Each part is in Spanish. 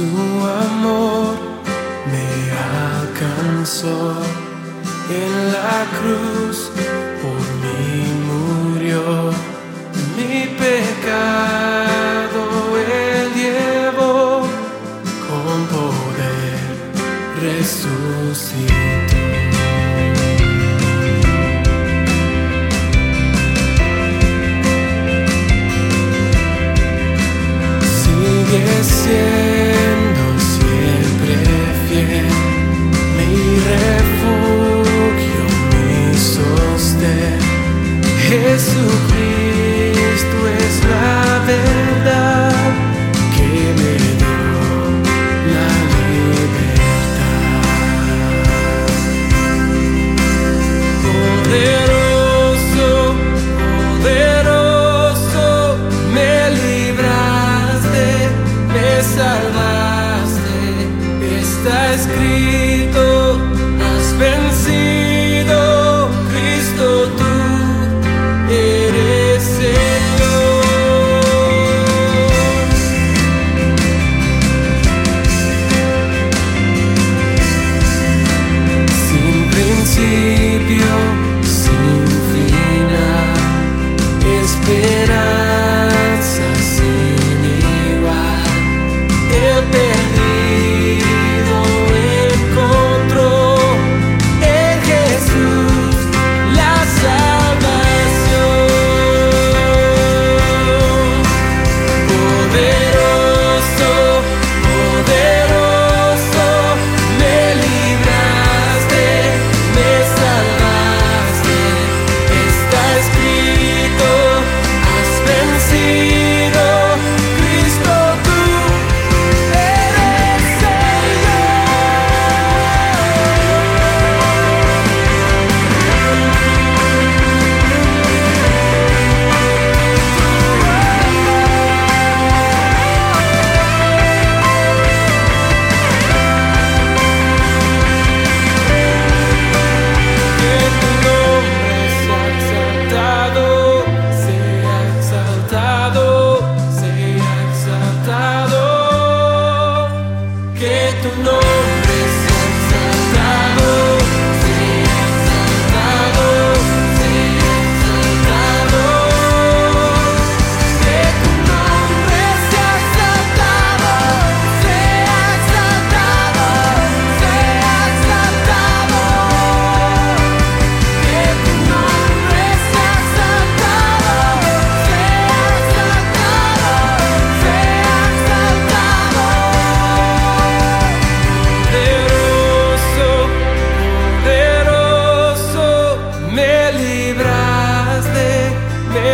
su amor me alcanzó en la cruz. almas.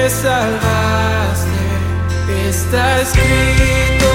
salvaste está escrito.